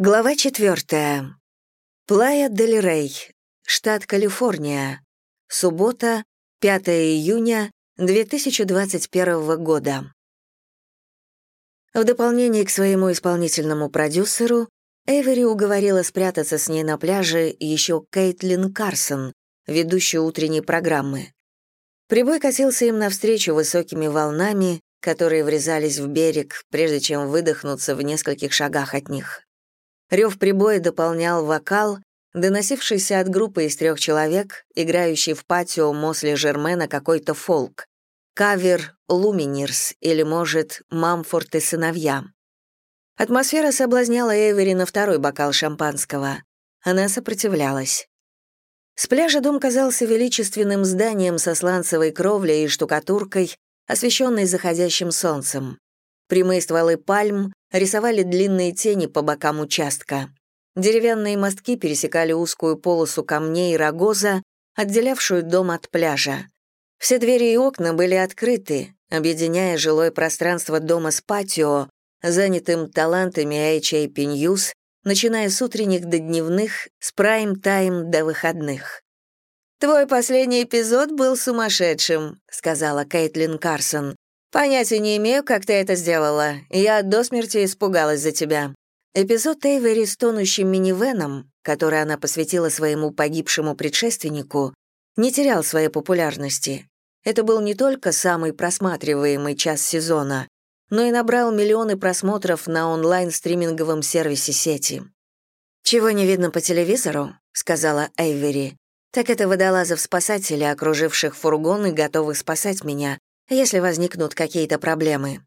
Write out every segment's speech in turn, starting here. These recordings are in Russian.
Глава четвертая. Плая дель Рей, штат Калифорния. Суббота, 5 июня 2021 года. В дополнение к своему исполнительному продюсеру, Эйвери уговорила спрятаться с ней на пляже еще Кейтлин Карсон, ведущую утренней программы. Прибой катился им навстречу высокими волнами, которые врезались в берег, прежде чем выдохнуться в нескольких шагах от них. Рев прибоя дополнял вокал, доносившийся от группы из трех человек, играющий в патио Мосли Жермена какой-то фолк. Кавер «Луминирс» или, может, «Мамфорд и сыновья». Атмосфера соблазняла Эвери на второй бокал шампанского. Она сопротивлялась. С пляжа дом казался величественным зданием со сланцевой кровлей и штукатуркой, освещенной заходящим солнцем. Прямые стволы пальм рисовали длинные тени по бокам участка. Деревянные мостки пересекали узкую полосу камней и рогоза, отделявшую дом от пляжа. Все двери и окна были открыты, объединяя жилое пространство дома с патио, занятым талантами HAP News, начиная с утренних до дневных, с прайм-тайм до выходных. «Твой последний эпизод был сумасшедшим», — сказала Кейтлин Карсон. «Понятия не имею, как ты это сделала. Я до смерти испугалась за тебя». Эпизод Эйвери с тонущим минивеном, который она посвятила своему погибшему предшественнику, не терял своей популярности. Это был не только самый просматриваемый час сезона, но и набрал миллионы просмотров на онлайн-стриминговом сервисе сети. «Чего не видно по телевизору?» — сказала Эйвери. «Так это водолазов-спасатели, окруживших фургон и готовых спасать меня, если возникнут какие-то проблемы.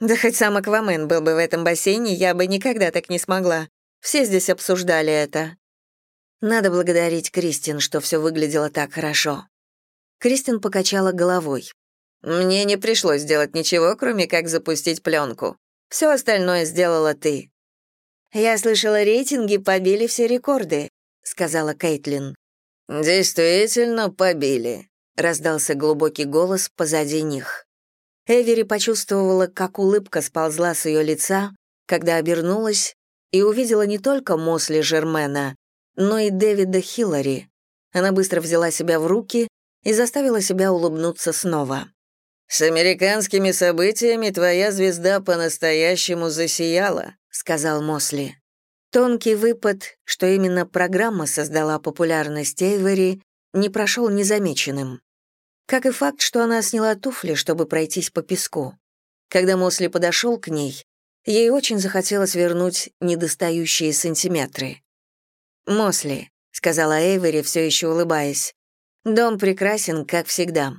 Да хоть сам Аквамен был бы в этом бассейне, я бы никогда так не смогла. Все здесь обсуждали это. Надо благодарить Кристин, что все выглядело так хорошо. Кристин покачала головой. Мне не пришлось делать ничего, кроме как запустить пленку. Все остальное сделала ты. Я слышала, рейтинги побили все рекорды, сказала Кейтлин. Действительно побили, — раздался глубокий голос позади них. Эвери почувствовала, как улыбка сползла с ее лица, когда обернулась и увидела не только Мосли Жермена, но и Дэвида Хиллари. Она быстро взяла себя в руки и заставила себя улыбнуться снова. «С американскими событиями твоя звезда по-настоящему засияла», — сказал Мосли. Тонкий выпад, что именно программа создала популярность Эйвери, не прошел незамеченным. Как и факт, что она сняла туфли, чтобы пройтись по песку. Когда Мосли подошел к ней, ей очень захотелось вернуть недостающие сантиметры. «Мосли», — сказала Эйвери, все еще улыбаясь, — «дом прекрасен, как всегда».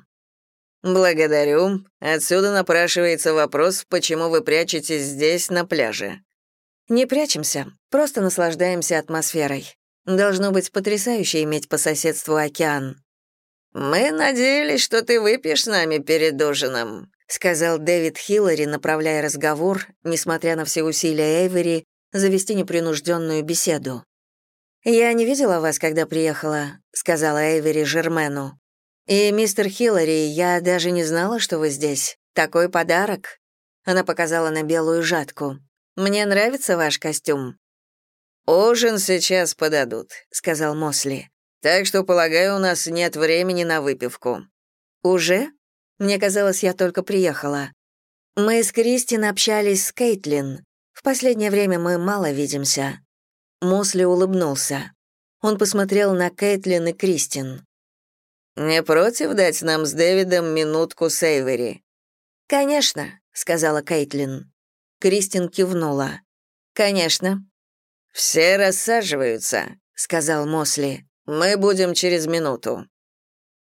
«Благодарю. Отсюда напрашивается вопрос, почему вы прячетесь здесь, на пляже». «Не прячемся, просто наслаждаемся атмосферой. Должно быть потрясающе иметь по соседству океан». «Мы надеялись, что ты выпьешь с нами перед ужином», сказал Дэвид Хиллари, направляя разговор, несмотря на все усилия Эйвери, завести непринужденную беседу. «Я не видела вас, когда приехала», — сказала Эйвери Жермену. «И, мистер Хиллари, я даже не знала, что вы здесь. Такой подарок». Она показала на белую жатку. «Мне нравится ваш костюм». «Ужин сейчас подадут», — сказал Мосли. «Так что, полагаю, у нас нет времени на выпивку». «Уже? Мне казалось, я только приехала. Мы с Кристин общались с Кейтлин. В последнее время мы мало видимся». Мосли улыбнулся. Он посмотрел на Кейтлин и Кристин. «Не против дать нам с Дэвидом минутку Сейвери?» «Конечно», — сказала Кейтлин. Кристин кивнула. «Конечно». «Все рассаживаются», — сказал Мосли. «Мы будем через минуту».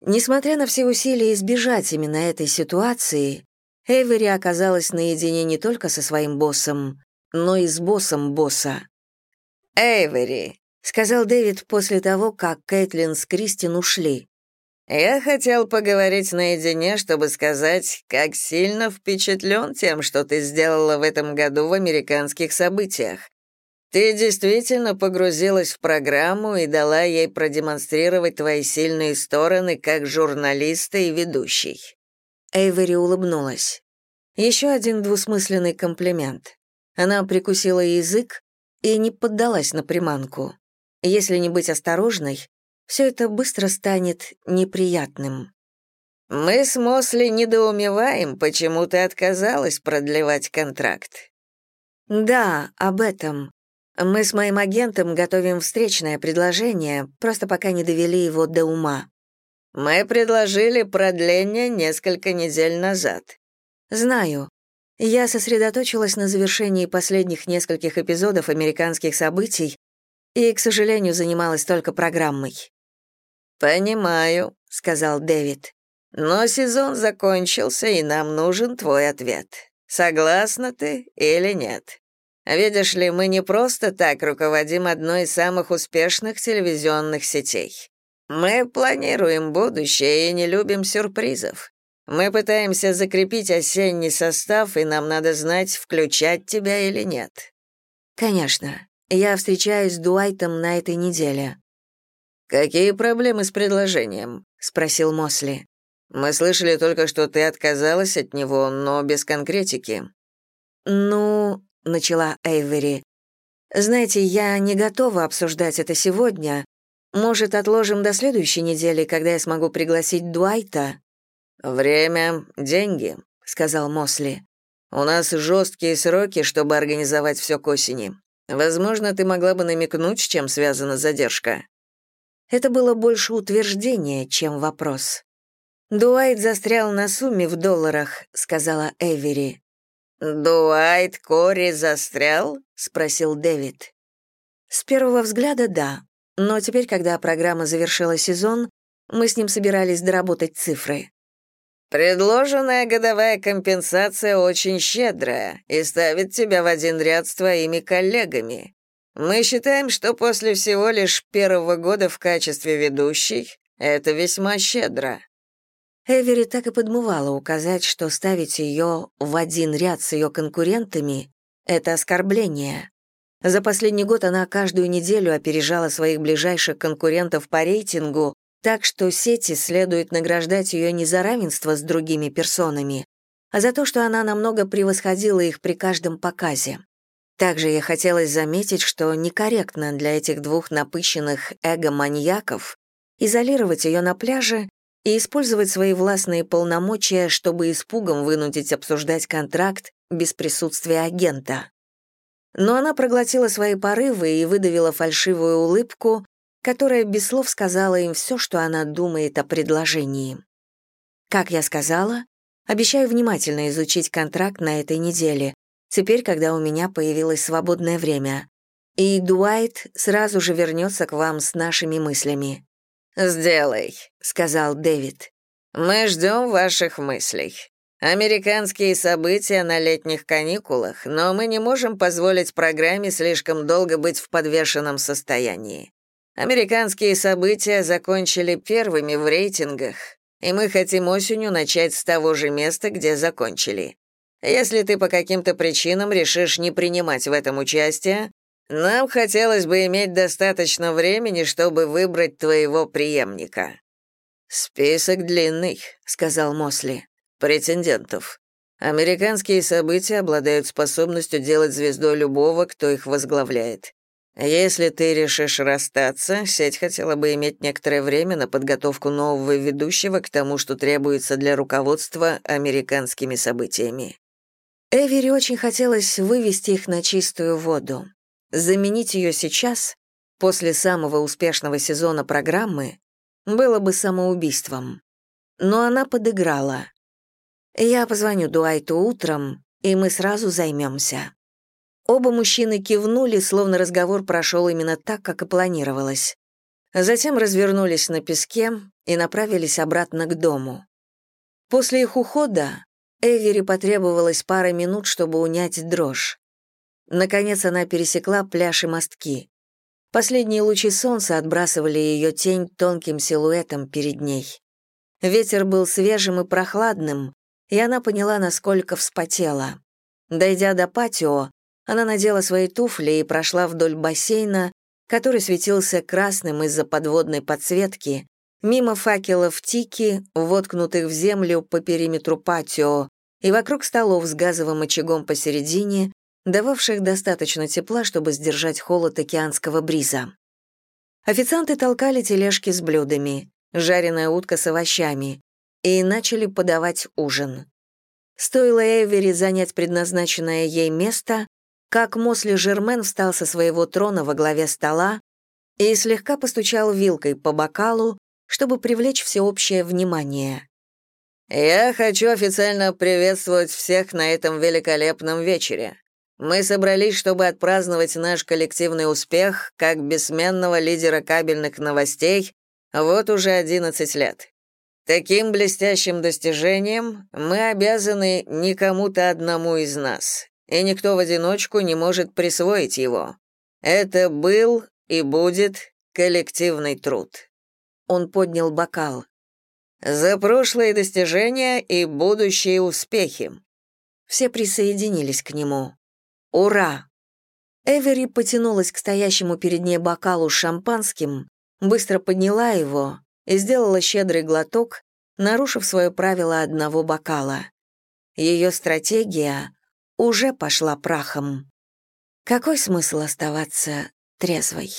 Несмотря на все усилия избежать именно этой ситуации, Эвери оказалась наедине не только со своим боссом, но и с боссом босса. «Эйвери», — сказал Дэвид после того, как Кэтлин с Кристин ушли. «Я хотел поговорить наедине, чтобы сказать, как сильно впечатлен тем, что ты сделала в этом году в американских событиях. Ты действительно погрузилась в программу и дала ей продемонстрировать твои сильные стороны как журналиста и ведущий». Эйвери улыбнулась. Еще один двусмысленный комплимент. Она прикусила язык, и не поддалась на приманку. Если не быть осторожной, все это быстро станет неприятным. «Мы с Мосли недоумеваем, почему ты отказалась продлевать контракт». «Да, об этом. Мы с моим агентом готовим встречное предложение, просто пока не довели его до ума». «Мы предложили продление несколько недель назад». «Знаю. Я сосредоточилась на завершении последних нескольких эпизодов американских событий и, к сожалению, занималась только программой». «Понимаю», — сказал Дэвид. Но сезон закончился, и нам нужен твой ответ. Согласна ты или нет? Видишь ли, мы не просто так руководим одной из самых успешных телевизионных сетей. Мы планируем будущее и не любим сюрпризов. Мы пытаемся закрепить осенний состав, и нам надо знать, включать тебя или нет. Конечно. Я встречаюсь с Дуайтом на этой неделе. Какие проблемы с предложением? спросил Мосли. Мы слышали только, что ты отказалась от него, но без конкретики». «Ну...» — начала Эйвери. «Знаете, я не готова обсуждать это сегодня. Может, отложим до следующей недели, когда я смогу пригласить Дуайта?» «Время — деньги», — сказал Мосли. «У нас жесткие сроки, чтобы организовать все к осени. Возможно, ты могла бы намекнуть, с чем связана задержка». Это было больше утверждение, чем вопрос. «Дуайт застрял на сумме в долларах», — сказала Эвери. «Дуайт Кори застрял?» — спросил Дэвид. С первого взгляда — да. Но теперь, когда программа завершила сезон, мы с ним собирались доработать цифры. «Предложенная годовая компенсация очень щедрая и ставит тебя в один ряд с твоими коллегами. Мы считаем, что после всего лишь первого года в качестве ведущей это весьма щедро». Эвери так и подмывала указать, что ставить ее в один ряд с ее конкурентами — это оскорбление. За последний год она каждую неделю опережала своих ближайших конкурентов по рейтингу, так что сети следует награждать ее не за равенство с другими персонами, а за то, что она намного превосходила их при каждом показе. Также ей хотелось заметить, что некорректно для этих двух напыщенных эго-маньяков изолировать ее на пляже и использовать свои властные полномочия, чтобы испугом вынудить обсуждать контракт без присутствия агента. Но она проглотила свои порывы и выдавила фальшивую улыбку, которая без слов сказала им все, что она думает о предложении. Как я сказала, обещаю внимательно изучить контракт на этой неделе, теперь, когда у меня появилось свободное время. И Дуайт сразу же вернется к вам с нашими мыслями. «Сделай», — сказал Дэвид. «Мы ждем ваших мыслей. Американские события на летних каникулах, но мы не можем позволить программе слишком долго быть в подвешенном состоянии. Американские события закончили первыми в рейтингах, и мы хотим осенью начать с того же места, где закончили. Если ты по каким-то причинам решишь не принимать в этом участие, нам хотелось бы иметь достаточно времени, чтобы выбрать твоего преемника. Список длинный, сказал Мосли. Претендентов. Американские события обладают способностью делать звездой любого, кто их возглавляет. Если ты решишь расстаться, сеть хотела бы иметь некоторое время на подготовку нового ведущего к тому, что требуется для руководства американскими событиями. Эвери очень хотелось вывести их на чистую воду. Заменить ее сейчас, после самого успешного сезона программы, было бы самоубийством. Но она подыграла. Я позвоню Дуайту утром, и мы сразу займемся. Оба мужчины кивнули, словно разговор прошел именно так, как и планировалось. Затем развернулись на песке и направились обратно к дому. После их ухода Эвери потребовалось пара минут, чтобы унять дрожь. Наконец она пересекла пляж и мостки. Последние лучи солнца отбрасывали ее тень тонким силуэтом перед ней. Ветер был свежим и прохладным, и она поняла, насколько вспотела. Дойдя до патио, она надела свои туфли и прошла вдоль бассейна, который светился красным из-за подводной подсветки, мимо факелов тики, воткнутых в землю по периметру патио, и вокруг столов с газовым очагом посередине, дававших достаточно тепла, чтобы сдержать холод океанского бриза. Официанты толкали тележки с блюдами, жареная утка с овощами, и начали подавать ужин. Стоило Эвери занять предназначенное ей место, как Мосли Жермен встал со своего трона во главе стола и слегка постучал вилкой по бокалу, чтобы привлечь всеобщее внимание. «Я хочу официально приветствовать всех на этом великолепном вечере. Мы собрались, чтобы отпраздновать наш коллективный успех как бессменного лидера кабельных новостей вот уже 11 лет. Таким блестящим достижением мы обязаны не кому-то одному из нас, и никто в одиночку не может присвоить его. Это был и будет коллективный труд. Он поднял бокал. За прошлые достижения и будущие успехи. Все присоединились к нему. Ура! Эвери потянулась к стоящему перед ней бокалу с шампанским, быстро подняла его и сделала щедрый глоток, нарушив свое правило одного бокала. Ее стратегия уже пошла прахом. Какой смысл оставаться трезвой?